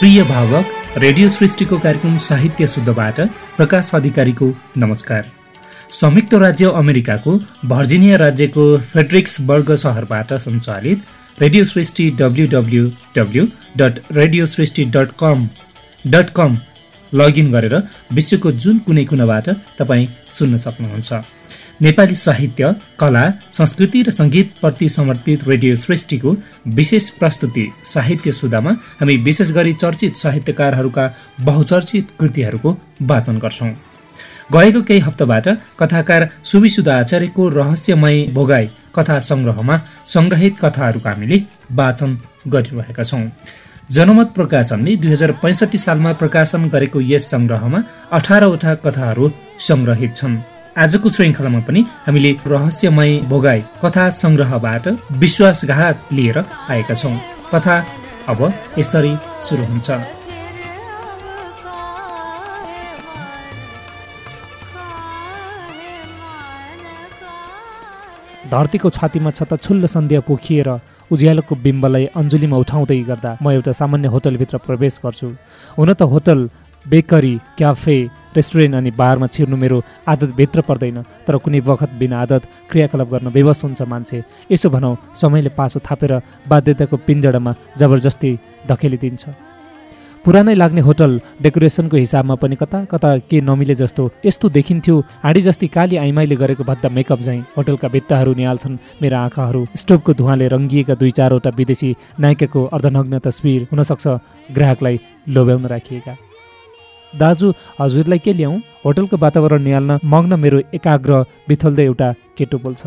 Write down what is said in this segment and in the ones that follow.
प्रिय भावक रेडियो सृष्टिको कार्यक्रम साहित्य शुद्धबाट प्रकाश अधिकारीको नमस्कार। संयुक्त राज्य अमेरिकाको भर्जिनिया राज्यको फेड्रिक्सबर्ग सहरबाट सञ्चालित radio Srishti W W W dot radio Srishti dot com dot com login गरेर विश्वको जुन कुनै कुनाबाट तपाईँ सुन्न सक्नुहुन्छ। नेपाली साहित्य कला संस्कृति र सङ्गीतप्रति समर्पित रेडियो सृष्टिको विशेष प्रस्तुति साहित्य सुधामा हामी विशेष गरी चर्चित साहित्यकारहरूका बहुचर्चित कृतिहरूको वाचन गर्छौँ। गएको केही हप्ताबाट कथाकार सुविसुधा आचार्यको रहस्यमय भोगाई कथा सङ्ग्रहमा सङ्ग्रहित कथाहरूको हामीले वाचन गरिरहेका छौँ। जनमत प्रकाशनले दुई हजार पैँसठी सालमा प्रकाशन गरेको यस सङ्ग्रहमा अठारवटा कथाहरू सङ्ग्रहित छन्। आजको श्रृङ्खलामा पनि हामीले रहस्यमय भोगाई कथा सङ्ग्रहबाट विश्वासघात लिएर आएका छौँ। कथा अब यसरी सुरु हुन्छ। धरतीको छातीमा छत्ताछुल्लो सन्ध्या पोखिएर उज्यालोको बिम्बलाई अञ्जुलीमा उठाउँदै गर्दा म एउटा सामान्य होटलभित्र प्रवेश गर्छु। हुन त होटल बेकरी क्याफे रेस्टुरेन्ट अनि बारमा छिर्नु मेरो आदत भित्र पर्दैन। तर कुनै बखत बिना आदत क्रियाकलाप गर्न विवश हुन्छ मान्छे। यसो भनौँ समयले पासो थापेर बाध्यताको पिन्जडामा जबरजस्ती धकेलिदिन्छ पुरानै लाग्ने होटल डेकोरेसनको हिसाबमा पनि कता कता के नमिले जस्तो यस्तो देखिन्थ्यो। हाडी जस्ती काली आइमाईले गरेको भद्दा मेकअप झैँ होटलका भित्ताहरू निहाल्छन्। मेरा आँखाहरू स्टोभको धुवाले रङ्गिएका दुई चारवटा विदेशी नायिकाको अर्धनग्न तस्विर हुनसक्छ ग्राहकलाई लोभ्याउन राखिएका। दाजु हजुरलाई के ल्याउँ होटलको वातावरण निहाल्न मग्न मेरो एकाग्र बिथल्दै एउटा केटो बोल्छ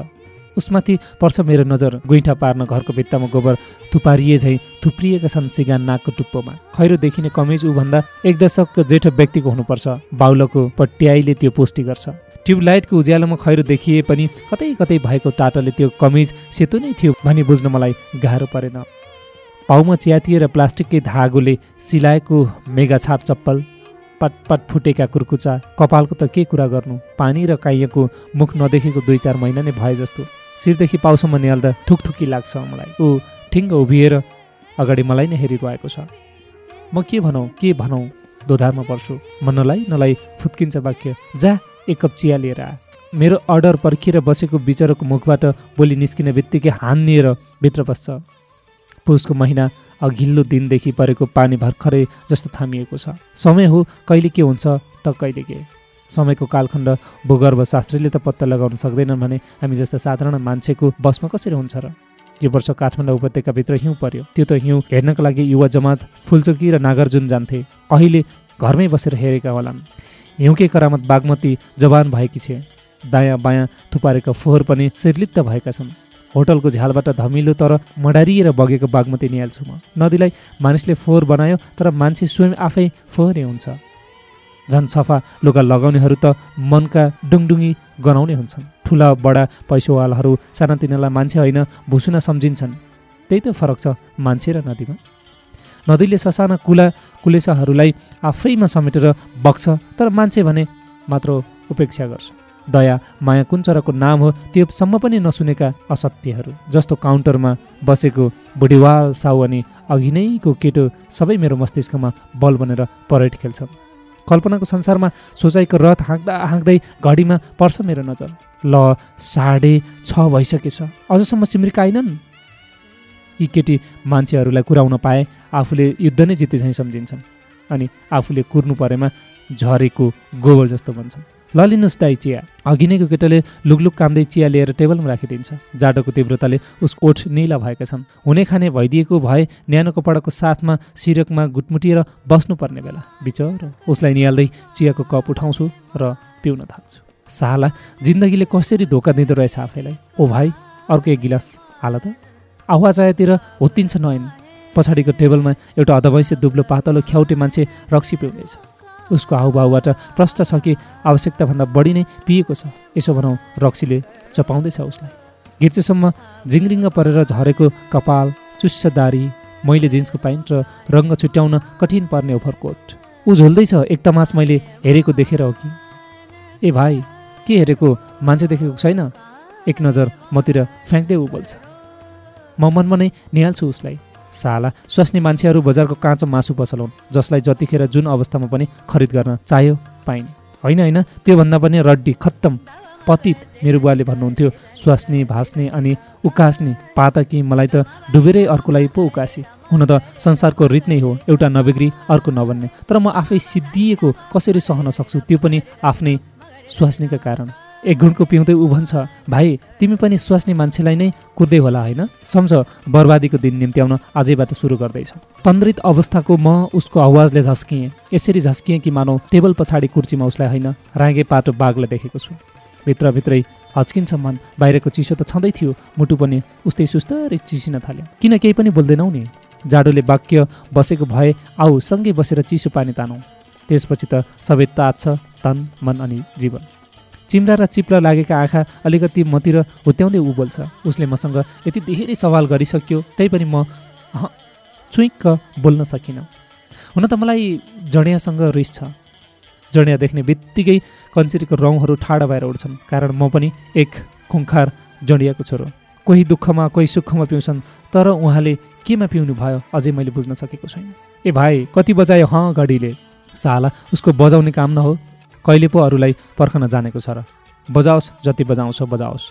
उसमाथि पर्छ मेरो नजर गुइठा पार्न घरको भित्तामा गोबर थुपारिए झैँ थुप्रिएका छन् सिगान नाकको टुप्पोमा। खैरो देखिने कमिज ऊभन्दा एक दशकको जेठो व्यक्तिको हुनुपर्छ। बाहुलोको पट्याइले त्यो पुष्टि गर्छ। ट्युबलाइटको उज्यालोमा खैरो देखिए पनि कतै कतै भएको टाटाले त्यो कमिज सेतो नै थियो भनी बुझ्न मलाई गाह्रो परेन। पाउमा च्यातिएर प्लास्टिककै धागोले सिलाएको मेगा छाप चप्पल पटपट फुटेका कुर्कुचा कपालको त के कुरा गर्नु? पानी र काइएको मुख नदेखेको दुई चार महिना नै भए जस्तो। शिरदेखि पाउसम्म निहाल्दा थुकथुकी लाग्छ मलाई। ऊ ठिङ्ग उभिएर अगाडि मलाई नै हेरिरहेको छ। म के भनौँ के भनौँ? दोधारमा पर्छु। म नलाई नलाई फुत्किन्छ वाक्य जा एक कप चिया लिएर आ। मेरो अर्डर पर्खिएर बसेको बिचरोको मुखबाट बोली निस्किने बित्तिकै हानिएर भित्र बस्छ। पुसको महिना अघिल्लो दिनदेखि परेको पानी भर्खरै जस्तो थामिएको छ। समय हो कहिले के हुन्छ त कहिले के। समयको कालखण्ड भूगर्भ शास्त्रीले त पत्ता लगाउन सक्दैनन् भने हामी जस्ता साधारण मान्छेको बसमा कसरी हुन्छ र? यो वर्ष काठमाडौँ उपत्यकाभित्र हिउँ पर्यो। त्यो त हिउँ हेर्नका लागि युवा जमात फुलचोकी र नागार्जुन जान्थे। अहिले घरमै बसेर हेरेका होलान्। हिउँके करामत बागमती जवान भएकी छे। दायाँ बायाँ थुपारेका फोहोर पनि सिर्लिप्त भएका छन्। होटलको झ्यालबाट धमिलो तर मडारिएर बगेको बागमती निहाल्छु म। नदीलाई मानिसले फोहोर बनायो तर मान्छे स्वयं आफै फोहोरै हुन्छ। झन् सफा लुगा लगाउनेहरू त मनका डुङडुङ्गी गनाउने हुन्छन्। ठुला बडा पैसोवालहरू सानातिनालाई मान्छे होइन भुसुना सम्झिन्छन्। त्यही त फरक छ मान्छे र नदीमा। नदीले ससाना कुला कुलेसाहरूलाई आफैमा समेटेर बग्छ तर मान्छे भने मात्र उपेक्षा गर्छ। दया माया कुन चराको नाम हो त्योसम्म पनि नसुनेका असत्यहरू। जस्तो काउन्टरमा बसेको बुढीवाल साउ अनि अघि नैको केटो सबै मेरो मस्तिष्कमा बल बनेर परेड खेल्छन्। कल्पनाको संसारमा सोचाइको रथ हाँक्दा हाँक्दै घडीमा पर्छ मेरो नजर। ल साढे छ भइसकेछ। अझसम्म सिमरिका आइनन्? यी केटी मान्छेहरूलाई कुराउन पाए आफूले युद्ध नै जिते झैँ सम्झिन्छन् अनि आफूले कुर्नु परेमा झरेको गोबर जस्तो भन्छन् ल लिनुहोस् दाई चिया। अघि नैको केटाले लुकलुक कामदै चिया लिएर टेबलमा राखिदिन्छ। जाडोको तीव्रताले उसको ओठ निला भएका छन्। हुने खाने भइदिएको भए न्यानो कपडाको साथमा सिरकमा गुटमुटिएर बस्नुपर्ने बेला। बिचर उसलाई निहाल्दै चियाको कप उठाउँछु र पिउन थाल्छु। साला जिन्दगीले कसरी धोका दिँदो रहेछ आफैलाई? ओ भाइ अर्को एक गिलास। हाल त। आवाज आएतिर होत्तिन्छ नयन। पछाडिको टेबलमा एउटा अधवैँसे दुब्लो पातलो ख्याउटे मान्छे रक्सी पिउँदैछ। उसको हाउभाउबाट प्रष्ट छ कि आवश्यकताभन्दा बढी नै पिएको छ। यसो भनौँ रक्सीले चपाउँदैछ उसलाई। घिर्चेसम्म जिङरिङ्ग परेर झरेको कपाल चुस्स दारी मैले जिन्सको प्यान्ट र रङ्ग छुट्याउन कठिन पर्ने ओभरकोट। ऊ झुल्दैछ एक तमास मैले हेरेको देखेर हो कि? ए भाइ के हेरेको? मान्छे देखेको छैन? एक नजर मतिर फ्याँक्दै ऊ बोल्छ। म मनमा नै निहाल्छु उसलाई। साला। स्वास्नी मान्छेहरू बजारको काँचो मासु पसलाउन् जसलाई जतिखेर जुन अवस्थामा पनि खरिद गर्न चाह्यो पाइने। होइन होइन त्योभन्दा पनि रड्डी खत्तम पतित मेरो बुवाले भन्नुहुन्थ्यो स्वास्नी भास्ने अनि उकास्ने पाता कि मलाई त डुबेरै अर्कोलाई पो उकासी। हुन त संसारको रित नै हो एउटा नबिग्री अर्को नबन्ने। तर म आफै सिद्धिएको कसरी सहन सक्छु त्यो पनि आफ्नै स्वास्नीका कारण। एक घुँडको पिउँदै ऊ भन्छ भाइ तिमी पनि स्वास्नी मान्छेलाई नै कुर्दै होला होइन? सम्झ बर्बादीको दिन निम्त्याउन आजैबाट सुरु गर्दैछ। तन्द्रित अवस्थाको म उसको आवाजले झस्किएँ। यसरी झस्किएँ कि मानौ टेबल पछाडि कुर्चीमा उसलाई होइन? रागे पाटो बाघलाई देखेको छु। भित्रभित्रै हच्किन्छ मन बाहिरको चिसो त छँदै थियो। मुटु पनि उस्तै सुस्तरी चिसिन थाल्यो। किन केही पनि बोल्दैनौ नि? जाडोले वाक्य बसेको भए आऊ सँगै बसेर चिसो पानी तानौ। त्यसपछि त सबै ताज छ तन मन अनि जीवन। चिम्रा र चिप्ला लागेका आँखा अलिकति मतिर हुत्याउँदै बोल्छ। उसले मसँग यति धेरै सवाल गरिसक्यो त्यही पनि म चुइक्क बोल्न सकिनँ। हुन त मलाई जडियासँग रिस छ। जडिया देख्ने बित्तिकै कन्सिरीको रौँहरू ठाडा भएर उठ्छन् कारण म पनि एक खुङ्खार जडियाको छोरो। कोही दुःखमा कोही सुखमा पिउँछन् तर उहाँले केमा पिउनु भयो अझै मैले बुझ्न सकेको छैन। ए भाइ कति बजायो हँ घडीले? साला उसको बजाउने काम न हो कहिले पो अरूलाई पर्खन जानेको छ र। बजाओस् जति बजाउँछ बजाओस्।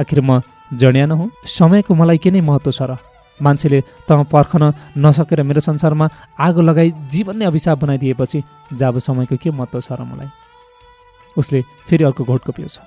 आखिर म जडिया न हुँ। समयको मलाई के नै महत्त्व छ र? मान्छेले त पर्खन नसकेर मेरो संसारमा आगो लगाई जीवन नै अभिशाप बनाइदिएपछि जाब समयको के महत्त्व छ र मलाई? उसले फेरि अर्को घोटको पिउँछ।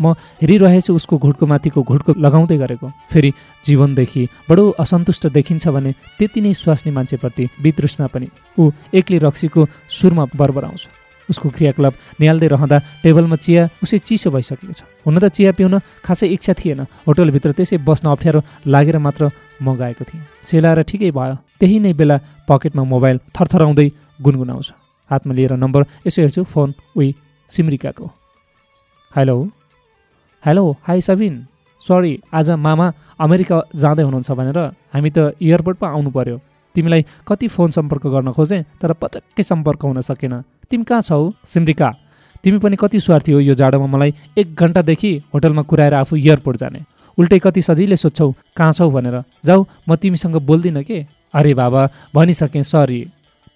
म हेरिरहेछु उसको घुटको माथिको घुटको लगाउँदै गरेको। फेरि जीवनदेखि बडो असन्तुष्ट देखिन्छ भने त्यति नै स्वास्नी मान्छेप्रति वितृष्णा पनि। ऊ एक्लै रक्सीको सुरमा बरबराउँछ। उसको क्रियाकलाप निहाल्दै रहँदा टेबलमा चिया उसै चिसो भइसकेको छ। हुन त चिया पिउन खासै इच्छा थिएन। होटलभित्र त्यसै बस्न अप्ठ्यारो लागेर मात्र म गएको थिएँ। सेलाएर ठिकै भयो। त्यही नै बेला पकेटमा मोबाइल थरथराउँदै गुनगुनाउँछ। हातमा लिएर नम्बर यसो हेर्छु फोन उही सिमरिकाको। Hello? Hello hi Sabin. Sorry आज मामा अमेरिका जाँदै हुनुहुन्छ भनेर हामी त एयरपोर्ट पो आउनु पर्यो। तिमीलाई कति फोन सम्पर्क गर्न खोजेँ तर पटक्कै सम्पर्क हुन सकेन। तिमी कहाँ छौ? सिमरिका। तिमी पनि कति स्वार्थी हो यो जाडोमा मलाई एक घन्टादेखि होटलमा कुराएर आफू एयरपोर्ट जाने। उल्टै कति सजिलै सोध्छौ कहाँ छौ? भनेर। जाऊ म तिमीसँग बोल्दिनँ के? अरे बाबा भनिसकेँ सरी।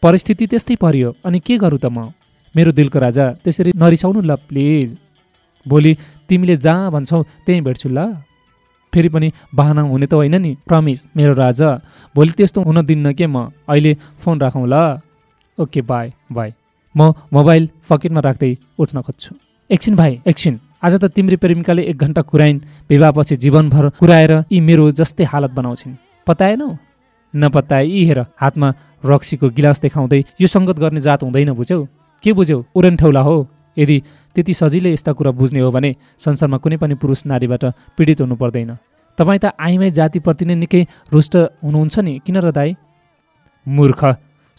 परिस्थिति त्यस्तै परियो अनि के गरौँ त म? मेरो दिलको राजा त्यसरी नरिसाउनु ल प्लिज। भोलि तिमीले जहाँ भन्छौ त्यहीँ भेट्छु ल। फेरि पनि बाहना हुने त होइन नि प्रमिस मेरो राजा। भोलि त्यस्तो हुन दिन्न के म? अहिले फोन राखौँ ल। Okay bye bye. म मोबाइल पकेटमा राख्दै उठ्न खोज्छु। एकछिन भाइ एकछिन। आज त तिम्रो प्रेमिकाले एक घन्टा कुराइन् विवाहपछि जीवनभर कुराएर यी मेरो जस्तै हालत बनाउँछिन्। पताएनौ नपताए यी हेर हातमा रक्सीको गिलास देखाउँदै यो सङ्गत गर्ने जात हुँदैन बुझ्यौ? के बुझ्यौ? उडन ठेउला हो? यदि त्यति सजिलै यस्ता कुरा बुझ्ने हो भने संसारमा कुनै पनि पुरुष नारीबाट पीडित हुनु पर्दैन। तपाईँ त आइमाई जातिप्रति नै निकै रुष्ट हुनुहुन्छ नि किन र दाई? मूर्ख!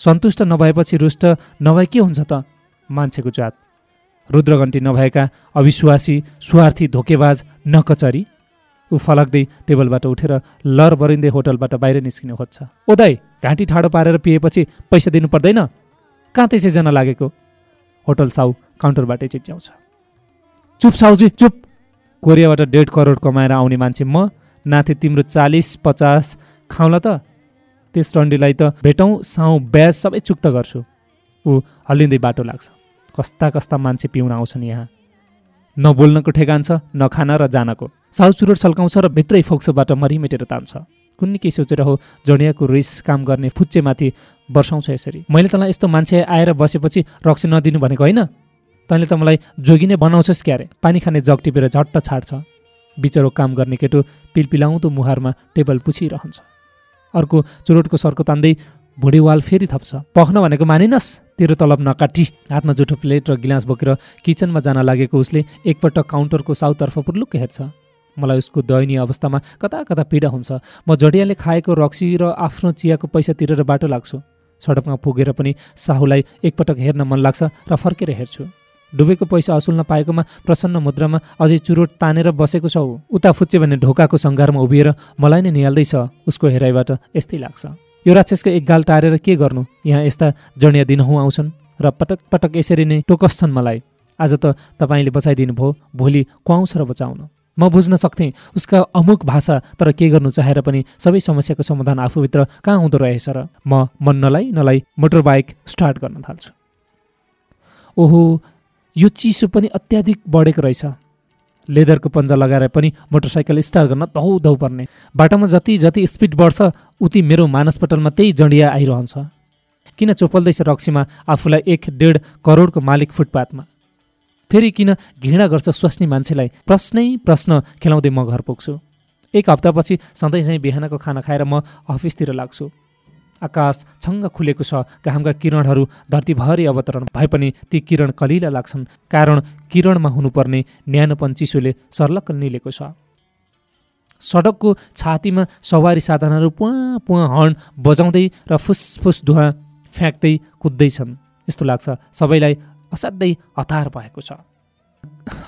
सन्तुष्ट नभएपछि रुष्ट नभए के हुन्छ त? मान्छेको जात। रुद्रगन्टी नभएका अविश्वासी स्वार्थी धोकेबाज नकचरी। ऊ फलक्दै टेबलबाट उठेर लर बरिँदै होटलबाट बाहिर निस्किनु खोज्छ ओदाई घाँटी ठाडो पारेर पिएपछि पैसा दिनु पर्दैन? कहाँ त्यसैजना लागेको? होटल साउ काउन्टरबाटै चिच्याउँछ। चुप साउजी चुप! कोरियाबाट डेढ करोड कमाएर आउने मान्छे म। नाथे तिम्रो चालिस पचास खाउँला त। त्यस टन्डीलाई त भेटौँ साउ ब्याज सबै चुक्त गर्छु। ऊ हल्लिँदै बाटो लाग्छ। कस्ता कस्ता मान्छे पिउन आउँछन् यहाँ। नबोल्नको ठेगान छ नखाना र जानको। साउ चुरोट सल्काउँछ र भित्रै फोक्सोबाट मरिमेटेर तान्छ। कुनै के सोचेर हो जडियाको रिस काम गर्ने फुच्चेमाथि वर्षाउँछ यसरी। मैले तँलाई यस्तो मान्छे आएर बसेपछि रक्सी नदिनु भनेको होइन? तैँले त मलाई जोगी नै बनाउँछस् क्यारे? पानी खाने जग टिपेर झट्ट छाड्छ। बिचरो काम गर्ने केटो पिलपिलाउँदो मुहारमा टेबल पुछिरहन्छ। अर्को चुरोटको सर्को तान्दै भुँडीवाल फेरि थप्छ। पख्न भनेको मानिनस्। तेरो तलब नकाटी। हातमा जुठो प्लेट र गिलास बोकेर किचनमा जान लागेको उसले एकपटक काउन्टरको साउतर्फ पुर्लुक्क हेर्छ। मलाई उसको दयनीय अवस्थामा कता कता पीडा हुन्छ। म जडियाले खाएको रक्सी र आफ्नो चियाको पैसा तिरेर बाटो लाग्छु। सडकमा पुगेर पनि साहुलाई एकपटक हेर्न मन लाग्छ र फर्केर हेर्छु। डुबेको पैसा असुल्न पाएकोमा प्रसन्न मुद्रामा अझै चुरोट तानेर बसेको छौ। उता फुच्चे भने ढोकाको सङ्घारमा उभिएर मलाई नै निहाल्दैछ उसको हेराइबाट यस्तै लाग्छ। यो राक्षसको एक गाल टारेर के गर्नु? यहाँ यस्ता जडिया दिनहुँ आउँछन् र पटक पटक यसरी नै टोकस्छन् मलाई। आज त तपाईँले बचाइदिनु भयो भोलि कुवाउँछ र बचाउनु। म बुझ्न सक्थेँ उसका अमुक भाषा तर के गर्नु चाहेर पनि सबै समस्याको समाधान आफूभित्र कहाँ हुँदो रहेछ र म मन नलाई नलाई मोटरबाइक स्टार्ट गर्न थाल्छु। ओहो यो चिसो पनि अत्याधिक बढेको रहेछ। लेदरको पन्जा लगाएर पनि मोटरसाइकल स्टार्ट गर्न धौ धौ पर्ने। बाटोमा जति जति स्पिड बढ्छ उति मेरो मानसपटलमा त्यही जडिया आइरहन्छ। किन चोपल्दैछ रक्सीमा आफूलाई एक डेढ करोडको मालिक फुटपाथमा? फेरि किन घृणा गर्छ स्वास्नी मान्छेलाई? प्रश्नै प्रश्न खेलाउँदै म घर पुग्छु। एक हप्तापछि सधैँ चाहिँ बिहानको खाना खाएर म अफिसतिर लाग्छु। आकाश छङ्ग खुलेको छ। घामका किरणहरू धरतीभरि अवतरण भए पनि ती किरण कलिला लाग्छन्। कारण किरणमा हुनुपर्ने न्यानोपन चिसोले सर्लक्क निलेको छ। सडकको छातीमा सवारी साधनहरू पुवा पुवा हर्न बजाउँदै र फुसफुस धुवा फ्याँक्दै कुद्दैछन्। यस्तो लाग्छ। सबैलाई असाध्यै हतार भएको छ।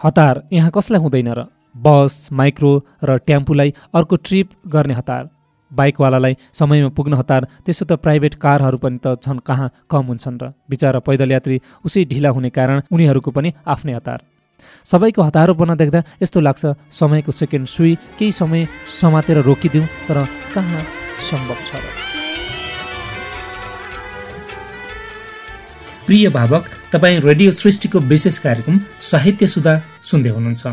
हतार यहाँ कसलाई हुँदैन र? बस माइक्रो र टेम्पूलाई अर्को ट्रिप गर्ने हतार। बाइकवालालाई समयमा पुग्न हतार। त्यसो त प्राइभेट कारहरू पनि त झन् कहाँ कम हुन्छन् र। बिचरा पैदल यात्री उसै ढिला हुने कारण उनीहरूको पनि आफ्नै हतार। सबैको हतारोपना देख्दा यस्तो लाग्छ समयको सेकेन्ड सुई केही समय समातेर रोकिदिउँ तर कहाँ सम्भव छ प्रिय भावक तपाईँ रेडियो सृष्टिको विशेष कार्यक्रम साहित्य सुधा सुन्दै हुनुहुन्छ।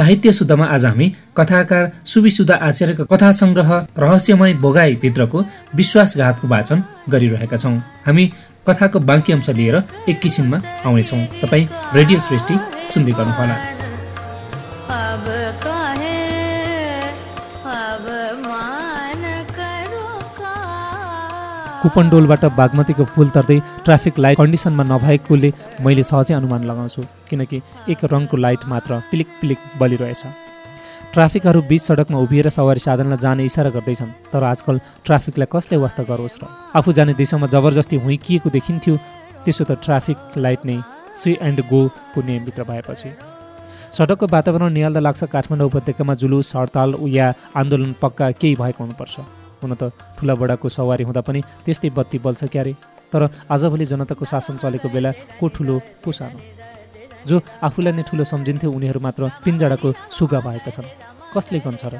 साहित्य सुधामा आज हामी कथाकार सुविसुधा आचार्यको कथा सङ्ग्रह रहस्यमय बोगाईभित्रको विश्वासघातको वाचन गरिरहेका छौँ। हामी कथाको बाँकी अंश लिएर एक किसिममा आउनेछौँ। तपाईँ रेडियो सृष्टि सुन्दै गर्नुहोला। कुपनडोलबाट बागमतीको फुल तर्दै ट्राफिक लाइट कन्डिसनमा नभएकोले मैले सहजै अनुमान लगाउँछु किनकि एक रङको लाइट मात्र पिलिक पिलिक बलिरहेछ। ट्राफिकहरू बिच सडकमा उभिएर सवारी साधनलाई जाने इसारा गर्दैछन् तर आजकल ट्राफिकलाई कसले वास्ता गरोस् र? आफू जाने दिशामा जबरजस्ती हुइकिएको देखिन्थ्यो त्यसो त ट्राफिक लाइट नै सी एन्ड गोको नियमभित्र भएपछि। सडकको वातावरण निहाल्दा लाग्छ काठमाडौँ उपत्यकामा जुलुस हडताल या आन्दोलन पक्का केही भएको हुनुपर्छ। हुन त ठुला बडाको सवारी हुँदा पनि त्यस्तै बत्ती बल्छ क्यारे। तर आजभोलि जनताको शासन चलेको बेला को ठुलो को सानो जो आफूलाई नै ठुलो सम्झिन्थ्यो उनीहरू मात्र पिन्जडाको सुगा भएका छन्। कसले गन्छ र?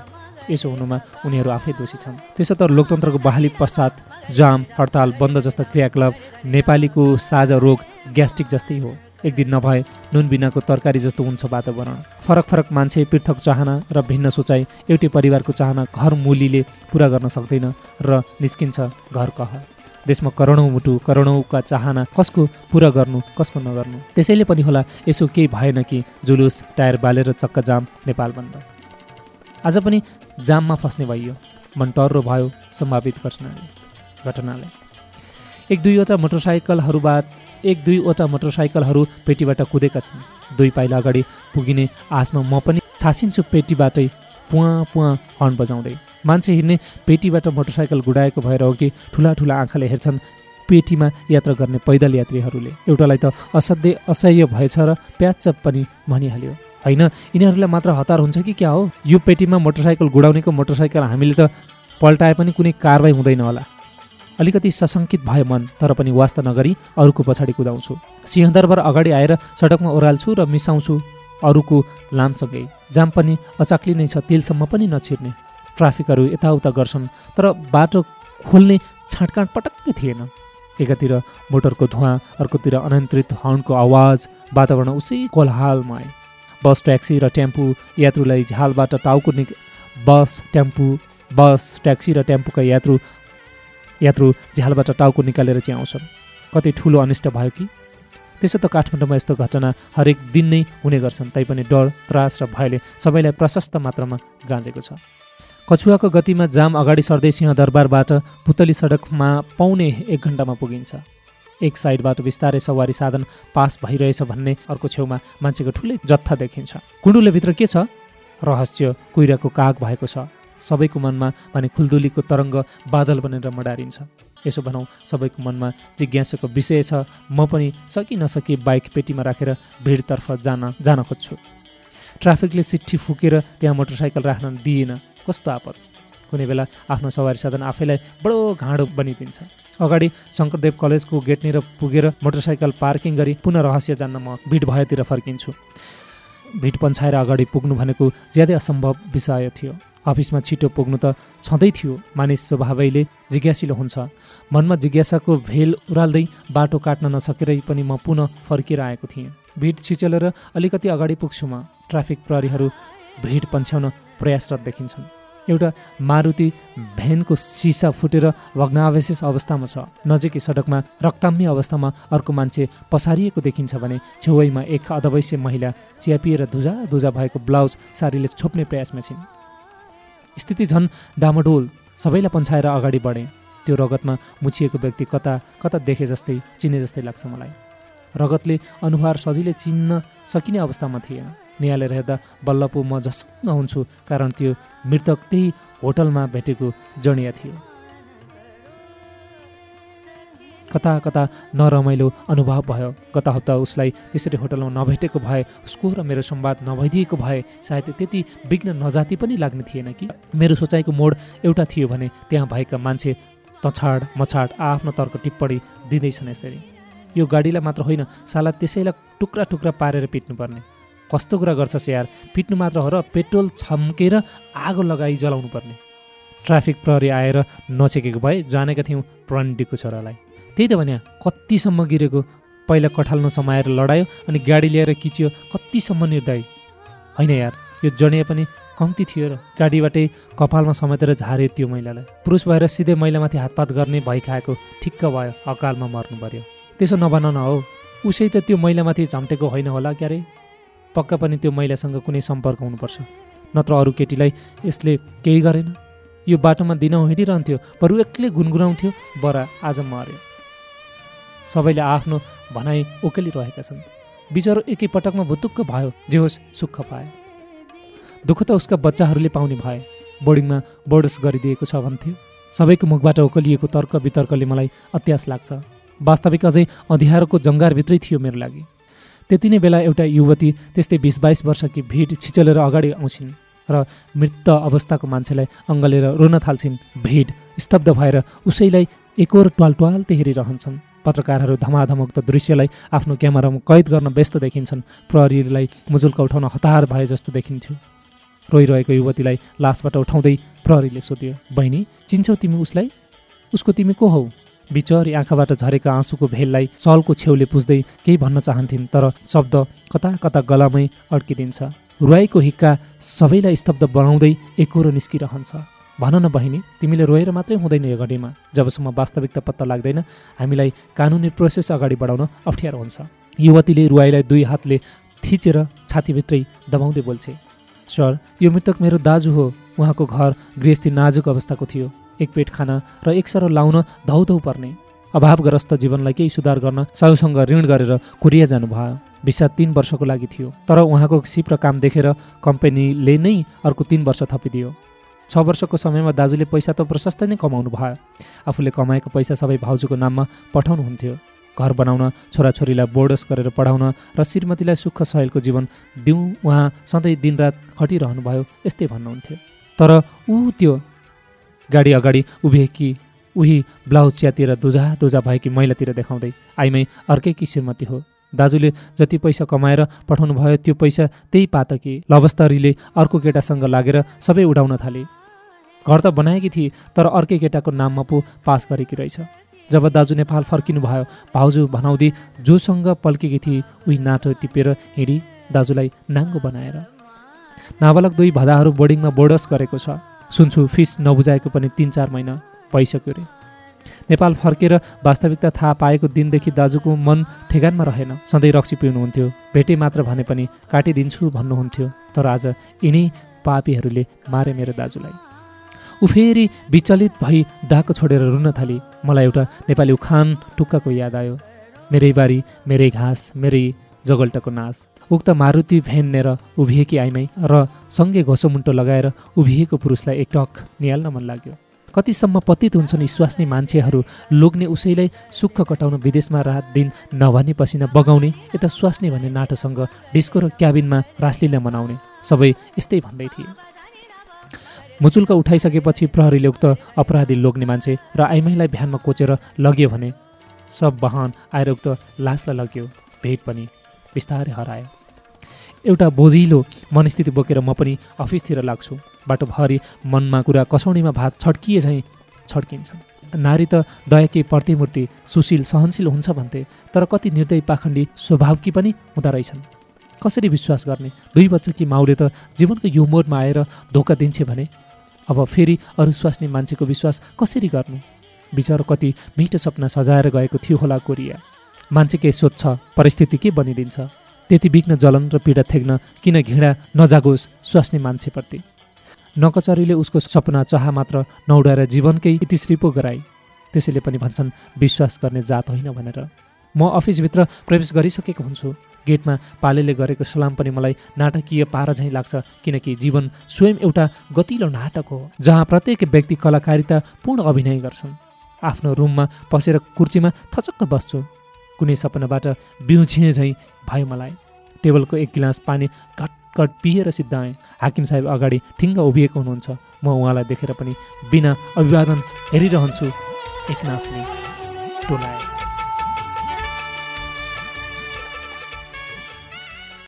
यसो हुनुमा उनीहरू आफै दोषी छन्। त्यसो त लोकतन्त्रको बहाली पश्चात जाम हडताल बन्द जस्ता क्रियाकलाप नेपालीको साझा रोग ग्यास्ट्रिक जस्तै हो। एक दिन नभए नुन बिनाको तरकारी जस्तो हुन्छ वातावरण। फरक फरक मान्छे पृथक चाहना र भिन्न सोचाइ एउटै परिवारको चाहना घर मुलीले पुरा गर्न सक्दैन र निस्किन्छ घर कह देशमा करोडौँ मुटु करोडौँका चाहना कसको पुरा गर्नु कसको नगर्नु? त्यसैले पनि होला यसो केही भएन कि जुलुस टायर बालेर चक्का जाम नेपाल बन्द। आज पनि जाममा फस्ने भइयो। मन टर्रो भयो सम्भावित घटनाले। घटनाले। एक दुईवटा मोटरसाइकलहरूबाट एक दुईवटा मोटरसाइकलहरू पेटीबाट कुदेका छन्। दुई पाइला अगाडि पुगिने आसमा म पनि छासिन्छु पेटीबाटै पुवा पुवा हर्न बजाउँदै। मान्छे हिँड्ने पेटीबाट मोटरसाइकल गुडाएको भएर हो कि ठुला ठुला आँखाले हेर्छन् पेटीमा यात्रा गर्ने पैदल यात्रीहरूले। एउटालाई त असाध्यै असह्य भएछ र प्याच पनि भनिहाल्यो। होइन यिनीहरूलाई मात्र हतार हुन्छ कि क्या हो? यो पेटीमा मोटरसाइकल गुडाउनेको मोटरसाइकल हामीले त पल्टाए पनि कुनै कारवाही हुँदैन होला। अलिकति सशङ्कित भयो मन तर पनि वास्ता नगरी अरूको पछाडि कुदाउँछु। सिंहदरबार अगाडि आएर सडकमा ओह्राल्छु र मिसाउँछु अरूको लामसँगै। जाम पनि अचाक्ली नै छ तेलसम्म पनि नछिर्ने। ट्राफिकहरू यताउता गर्छन् तर बाटो खोल्ने छाँटकाँट पटक्कै थिएन। एकातिर मोटरको धुवा अर्कोतिर अनियन्त्रित हर्नको आवाज वातावरण उसै कोलहालमय बस ट्याक्सी र टेम्पू यात्रुलाई झालबाट टाउको निक बस टेम्पू बस ट्याक्सी र टेम्पूका यात्रु यात्रु झ्यालबाट टाउको निकालेर चाहिँ आउँछन्। कति ठुलो अनिष्ट भयो कि? त्यसो त काठमाडौँमा यस्तो घटना हरेक दिन नै हुने गर्छन् तैपनि डर त्रास र भयले सबैलाई प्रशस्त मात्रामा गाँजेको छ। कछुवाको गतिमा जाम अगाडि सर्दै सिंह दरबारबाट पुतली सडकमा पाउने एक घन्टामा पुगिन्छ। एक साइडबाट बिस्तारै सवारी साधन पास भइरहेछ भन्ने अर्को छेउमा मान्छेको ठुलै जत्था देखिन्छ। कुण्डुलेभित्र के छ? रहस्य कुहिराको काग भएको छ। सबैको मनमा भने खुल्दुलीको तरङ्ग बादल बनेर मडारिन्छ। यसो भनौँ सबैको मनमा जिज्ञासाको विषय छ म पनि सकि नसकी बाइक पेटीमा राखेर भिडतर्फ जान जान खोज्छु। ट्राफिकले सिट्ठी फुकेर त्यहाँ मोटरसाइकल राख्न दिएन कस्तो आपत कुनै बेला आफ्नो सवारी साधन आफैलाई बडो घाँडो बनिदिन्छ। अगाडि शङ्करदेव कलेजको गेटनिर पुगेर मोटरसाइकल पार्किङ गरी पुनः रहस्य जान्न म भिड भएतिर फर्किन्छु। भिड पन्छाएर अगाडि पुग्नु भनेको ज्यादै असम्भव विषय थियो। अफिसमा छिटो पुग्नु त छँदै थियो। मानिस स्वभावैले जिज्ञासिलो हुन्छ। मनमा जिज्ञासाको भेल उराल्दै बाटो काट्न नसकेरै पनि म पुनः फर्किएर आएको थिएँ। भिड छिचेलेर अलिकति अगाडि पुग्छु म। ट्राफिक प्रहरीहरू भिड पन्छ्याउन प्रयासरत देखिन्छन्। एउटा मारुति भ्यानको सिसा फुटेर भग्नावशेष अवस्थामा छ। नजिकै सडकमा रक्ताम्य अवस्थामा अर्को मान्छे पसारिएको देखिन्छ भने छेउमा एक अधवैश्य महिला च्यापिएर धुजा धुजा भएको ब्लाउज सारीले छोप्ने प्रयासमा छिन्। स्थिति झन् डामडोल। सबैलाई पन्छाएर अगाडि बढेँ। त्यो रगतमा मुछिएको व्यक्ति कता कता देखे जस्तै चिने जस्तै लाग्छ मलाई। रगतले अनुहार सजिलै चिन्न सकिने अवस्थामा थिएन। निहालेर हेर्दा बल्ल पो म झसङ्ग हुन्छु कारण त्यो मृतक त्यही होटलमा भेटेको जडिया थियो। कता कता नरमाइलो अनुभव भयो। गत हप्ता उसलाई त्यसरी होटलमा नभेटेको भए उसको र मेरो संवाद नभइदिएको भए सायद त्यति विघ्न नजाति पनि लाग्ने थिएन कि? मेरो सोचाइको मोड एउटा थियो भने त्यहाँ भएका मान्छे तछाड मछाड आफ्नो तर्क टिप्पणी दिँदैछन् यसरी। यो गाडीलाई मात्र होइन साला त्यसैलाई टुक्रा टुक्रा पारेर पिट्नुपर्ने। कस्तो कुरा गर्छस् यार पिट्नु मात्र हो र पेट्रोल छम्केर आगो लगाई जलाउनु पर्ने ट्राफिक प्रहरी आएर नछेकेको भए जानेका थियौँ प्रण्डीको छोरालाई। त्यही त भने कतिसम्म गिरेको पहिला कठाल्न समाएर लडायो अनि गाडी ल्याएर किच्यो कतिसम्म निर्दय। होइन यार यो जडिया पनि कम्ती थियो र गाडीबाटै कपालमा समेतेर झारे त्यो महिलालाई। पुरुष भएर सिधै महिलामाथि हातपात गर्ने भइ खाएको ठिक्क भयो अकालमा मर्नु पर्यो। त्यसो नबनाउन हो उसै त त्यो महिलामाथि झम्टेको होइन होला क्यारे? पक्का पनि त्यो महिलासँग कुनै सम्पर्क हुनुपर्छ। नत्र अरू केटीलाई यसले केही गरेन। यो बाटोमा दिन हिँडिरहन्थ्यो बरु एक्लै गुनगुनाउँथ्यो बरा आज मर्यो। सबैले आफ्नो भनाइ उकेलिरहेका छन्। बिचरो एकैपटकमा भुतुक्क भयो जे होस् सुख पाए। दुःख त उसका बच्चाहरूले पाउने भए। बोर्डिङमा बोर्डस गरिदिएको छ भन्थ्यो। सबैको मुखबाट उकलिएको तर्क वितर्कले मलाई अत्यास लाग्छ। वास्तविक अझै अँध्यारोको जङ्गारभित्रै थियो मेरो लागि। त्यति नै बेला एउटा युवती त्यस्तै बिस बाइस वर्षकी भिड छिचलेर अगाडि आउँछिन् र मृत अवस्थाको मान्छेलाई अङ्गलेर रोन थाल्छिन्। भिड स्तब्ध भएर उसैलाई एकोर ट्वाल ट्वाल्ते हेरिरहन्छन्। पत्रकारहरू धमाधमुक्त दृश्यलाई आफ्नो क्यामेरामा कैद गर्न व्यस्त देखिन्छन्। प्रहरीलाई मुजुल्का उठाउन हतार भए जस्तो देखिन्थ्यो। रोइरहेको युवतीलाई लासबाट उठाउँदै प्रहरीले सोध्यो बहिनी चिन्छौ तिमी उसलाई? उसको तिमी को हौ? बिचरी आँखाबाट झरेका आँसुको भेललाई सलको छेउले पुज्दै केही भन्न चाहन्थिन् तर शब्द कता कता गलामै अड्किदिन्छ। रुवाईको हिक्का सबैलाई स्तब्ध बनाउँदै एकरो निस्किरहन्छ। भन न बहिनी तिमीले रोएर मात्रै हुँदैन यो घडीमा। जबसम्म वास्तविकता पत्ता लाग्दैन हामीलाई कानुनी प्रोसेस अगाडि बढाउन अप्ठ्यारो हुन्छ। युवतीले रुवाईलाई दुई हातले थिचेर छातीभित्रै दबाउँदै बोल्छे सर यो मृतक मेरो दाजु हो। उहाँको घर गृहस्थी नाजुक अवस्थाको थियो। एक पेट खाना र एक सरो लाउन धौधौ पर्ने। अभावग्रस्त जीवनलाई केही सुधार गर्न साउसँग ऋण गरेर कोरिया जानुभयो। भिसा तिन वर्षको लागि थियो। तर उहाँको सिप र काम देखेर कम्पनीले नै अर्को तिन वर्ष थपिदियो। छ वर्षको समयमा दाजुले पैसा त प्रशस्त नै कमाउनु भयो। आफूले कमाएको पैसा सबै भाउजूको नाममा पठाउनुहुन्थ्यो। घर बनाउन छोराछोरीलाई बोर्डस गरेर पढाउन र श्रीमतीलाई सुख सहेलको जीवन दिउँ उहाँ सधैँ दिनरात खटिरहनुभयो यस्तै भन्नुहुन्थ्यो। तर ऊ त्यो गाडी अगाडि उभिएकी उही ब्लाउज च्यातिर दुजा दुजा भएकी महिलातिर देखाउँदै आइमै अर्कै श्रीमती हो। दाजुले जति पैसा कमाएर पठाउनु भयो त्यो पैसा त्यही पातकी लवस्तरीले अर्को केटासँग लागेर सबै उडाउन थाले। घर त बनाएकी थिए तर अर्कै केटाको नाममा पो पास गरेकी रहेछ। जब दाजु नेपाल फर्किनु भयो भाउजू भनाउँदै जोसँग पल्केकी थिए उही नाटो टिपेर हिँडी दाजुलाई नाङ्गो बनाएर। नाबालक दुई भदाहरू बोर्डिङमा बोर्डस गरेको छ। सुन्छु फिस नबुझाएको पनि तिन चार महिना भइसक्यो रे। नेपाल फर्केर वास्तविकता थाहा पाएको दिनदेखि दाजुको मन ठेगानमा रहेन। सधैँ रक्सी पिउनुहुन्थ्यो। भेटे मात्र भने पनि काटिदिन्छु भन्नुहुन्थ्यो। तर आज यिनै पापीहरूले मारे मेरो दाजुलाई। ऊ फेरि विचलित भई डाको छोडेर रुन थाली। मलाई एउटा नेपाली उखान टुक्काको याद आयो। मेरै बारी मेरै घाँस मेरै जगल्टको नाश उक्त मारुति भेन्नेर उभिएकी आइमै र सँगै घोसोमुन्टो लगाएर उभिएको पुरुषलाई एकटक निहाल्न मन लाग्यो। कतिसम्म पतित हुन्छन् स्वास्नी मान्छेहरू लोग्ने उसैलाई सुख कटाउन विदेशमा रात दिन नभनी पसिना बगाउने यता स्वास्नी भन्ने नाटोसँग डिस्को र क्याबिनमा रासलीला मनाउने। सबै यस्तै भन्दै थिए। मुचुल्क उठाइसकेपछि प्रहरीले उक्त अपराधी लोग्ने मान्छे र आइमाईलाई भ्यानमा कोचेर लग्यो भने सब वाहन आएर उक्त लासलाई लग्यो भेट पनि बिस्तारै हरायो। एउटा बोझिलो मनस्थिति बोकेर म पनि अफिसतिर लाग्छु। बाटोभरि मनमा कुरा कसौडीमा भात छड्किए झैँ छड्किन्छन् नारी त दयाकी प्रतिमूर्ति सुशील सहनशील हुन्छ भन्थे तर कति निर्दय पाखण्डी स्वभावकी पनि हुँदो रहेछन्। कसरी विश्वास गर्ने? दुई बच्चाकी माउले त जीवनको यो मोडमा आएर धोका दिन्छे भने अब फेरि अरू स्वास्नी मान्छेको विश्वास कसरी गर्नु? विचार कति मिठो सपना सजाएर गएको थियो होला कोरिया। मान्छे के सोध्छ परिस्थिति के बनिदिन्छ त्यति बिग्न जलन र पीडा थेग्न किन घृणा नजागोस् स्वास्नी मान्छेप्रति। नकचरीले उसको सपना चाह मात्र नौडाएर जीवनकै इतिश्री पो गराए। त्यसैले पनि भन्छन् विश्वास गर्ने जात होइन भनेर। म अफिसभित्र प्रवेश गरिसकेको हुन्छु। गेटमा पालेले गरेको सलाम पनि मलाई नाटकीय पारा झैँ लाग्छ किनकि जीवन स्वयं एउटा गतिलो नाटक हो जहाँ प्रत्येक व्यक्ति कलाकारिता पूर्ण अभिनय गर्छन्। आफ्नो रुममा पसेर कुर्चीमा थचक्क बस्छु। कुनै सपनाबाट बिउझिए झैँ भयो मलाई। टेबलको एक गिलास पानी घटघट पिएर सिद्धाएँ हाकिम साहेब अगाडि ठिङ्ग उभिएको हुनुहुन्छ। म उहाँलाई देखेर पनि बिना अभिवादन हेरिरहन्छु। एक टोलाए।